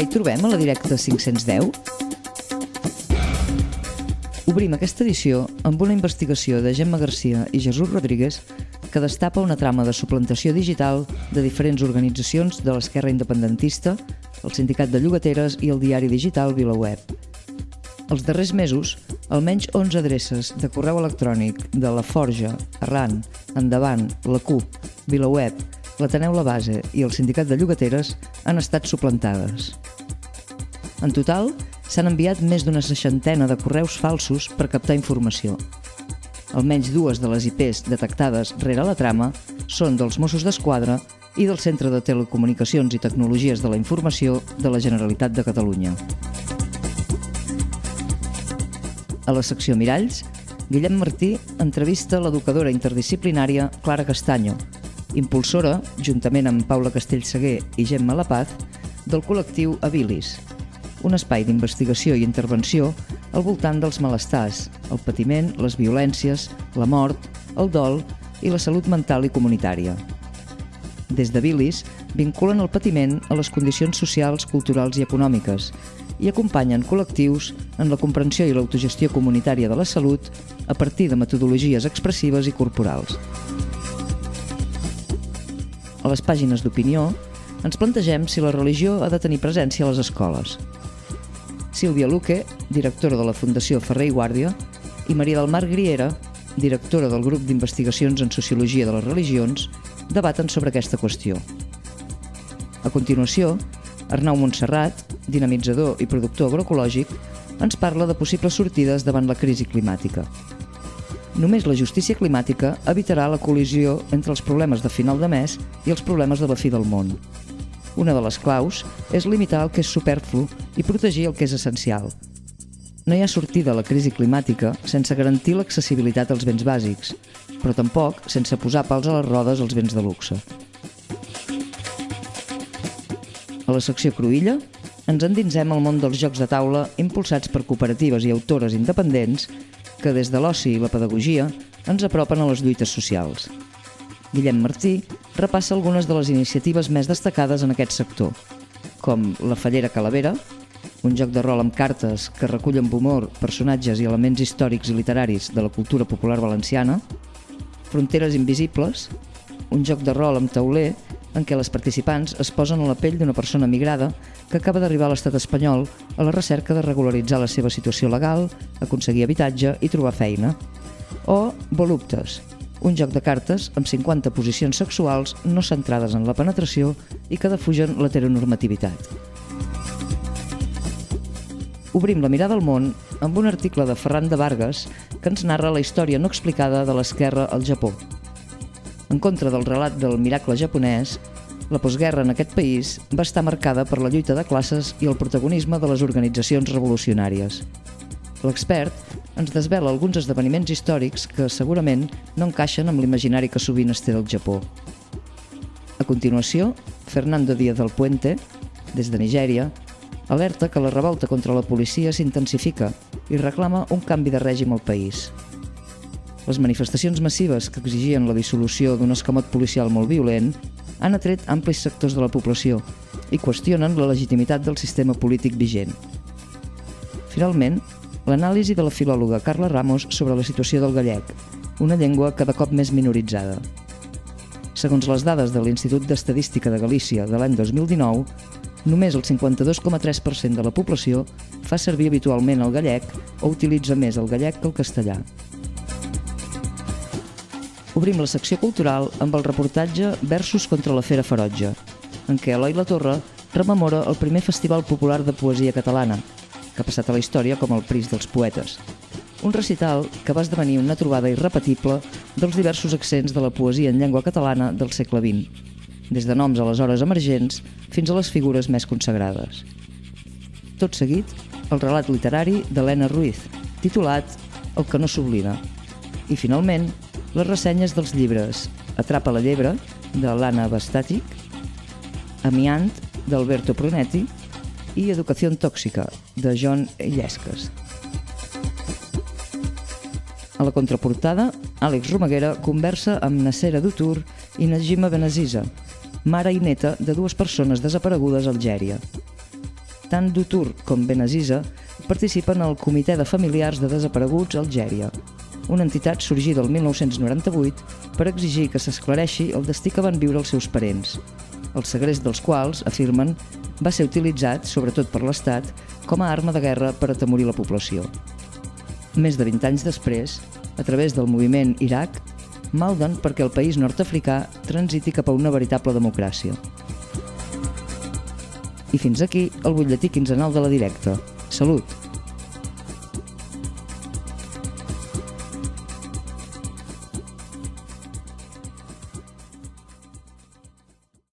Què hi trobem a la directa 510? Obrim aquesta edició amb una investigació de Gemma Garcia i Jesús Rodríguez que destapa una trama de suplantació digital de diferents organitzacions de l'esquerra independentista, el Sindicat de Llogateres i el diari digital VilaWeb. Els darrers mesos, almenys 11 adreces de correu electrònic de la Forja, Arran, Endavant, la CUP, VilaWeb, l'Ateneu La Base i el Sindicat de Llogateres han estat suplantades. En total, s'han enviat més d'una seixantena de correus falsos per captar informació. Almenys dues de les IPs detectades rere la trama són dels Mossos d'Esquadra i del Centre de Telecomunicacions i Tecnologies de la Informació de la Generalitat de Catalunya. A la secció Miralls, Guillem Martí entrevista l'educadora interdisciplinària Clara Castanyo, impulsora, juntament amb Paula Castellseguer i Gemma Lapaz, del col·lectiu Abilis, un espai d'investigació i intervenció al voltant dels malestars, el patiment, les violències, la mort, el dol i la salut mental i comunitària. Des de Bilis vinculen el patiment a les condicions socials, culturals i econòmiques i acompanyen col·lectius en la comprensió i l'autogestió comunitària de la salut a partir de metodologies expressives i corporals. A les pàgines d'opinió ens plantegem si la religió ha de tenir presència a les escoles. Sílvia Luque, directora de la Fundació Ferrer i Guàrdia, i Maria del Mar Griera, directora del grup d'investigacions en Sociologia de les Religions, debaten sobre aquesta qüestió. A continuació, Arnau Montserrat, dinamitzador i productor agroecològic, ens parla de possibles sortides davant la crisi climàtica. Només la justícia climàtica evitarà la col·lisió entre els problemes de final de mes i els problemes de la fi del món. Una de les claus és limitar el que és superflu i protegir el que és essencial. No hi ha sortida a la crisi climàtica sense garantir l'accessibilitat als béns bàsics, però tampoc sense posar pals a les rodes als béns de luxe. A la secció Cruïlla ens endinsem al món dels jocs de taula impulsats per cooperatives i autores independents que des de l'oci i la pedagogia ens apropen a les lluites socials. Guillem Martí repassa algunes de les iniciatives més destacades en aquest sector, com la Fallera Calavera, un joc de rol amb cartes que recull amb humor personatges i elements històrics i literaris de la cultura popular valenciana, Fronteres Invisibles, un joc de rol amb tauler en què les participants es posen a la pell d'una persona migrada que acaba d'arribar a l'estat espanyol a la recerca de regularitzar la seva situació legal, aconseguir habitatge i trobar feina. O Voluptes, un joc de cartes amb 50 posicions sexuals no centrades en la penetració i que defugen l'heteronormativitat. Obrim la mirada al món amb un article de Ferran de Vargas que ens narra la història no explicada de l'esquerra al Japó. En contra del relat del miracle japonès, la postguerra en aquest país va estar marcada per la lluita de classes i el protagonisme de les organitzacions revolucionàries. L'expert ens desvela alguns esdeveniments històrics que segurament no encaixen amb l'imaginari que sovint es té del Japó. A continuació, Fernando Díaz del Puente, des de Nigèria, alerta que la revolta contra la policia s'intensifica i reclama un canvi de règim al país. Les manifestacions massives que exigien la dissolució d'un escamot policial molt violent han atret amplis sectors de la població i qüestionen la legitimitat del sistema polític vigent. Finalment, l'anàlisi de la filòloga Carla Ramos sobre la situació del gallec, una llengua cada cop més minoritzada. Segons les dades de l'Institut d'Estadística de Galícia de l'any 2019, només el 52,3% de la població fa servir habitualment el gallec o utilitza més el gallec que el castellà. Obrim la secció cultural amb el reportatge Versos contra la Fera Ferotge, en què Eloi La Torre rememora el primer festival popular de poesia catalana, que ha passat a la història com el Pris dels Poetes. Un recital que va esdevenir una trobada irrepetible dels diversos accents de la poesia en llengua catalana del segle XX, des de noms aleshores emergents fins a les figures més consagrades. Tot seguit, el relat literari d'Helena Ruiz, titulat El que no s'oblida. I finalment, les ressenyes dels llibres Atrapa la llebre, de l'Anna Bastatic, Amiant, d'Alberto Brunetti, i Educació tòxica, de John Illesques. A la contraportada, Àlex Romaguera conversa amb Nacera Dutur i Najima Benaziza, mare i neta de dues persones desaparegudes a Algèria. Tant Dutur com Benaziza participen al Comitè de Familiars de Desapareguts Algèria, una entitat sorgida el 1998 per exigir que s'esclareixi el destí que van viure els seus parents, el segrest dels quals, afirmen, va ser utilitzat, sobretot per l'Estat, com a arma de guerra per atemorir la població. Més de 20 anys després, a través del moviment Iraq, malden perquè el país nord-africà transiti cap a una veritable democràcia. I fins aquí el butlletí quinzenal de la directa. Salut!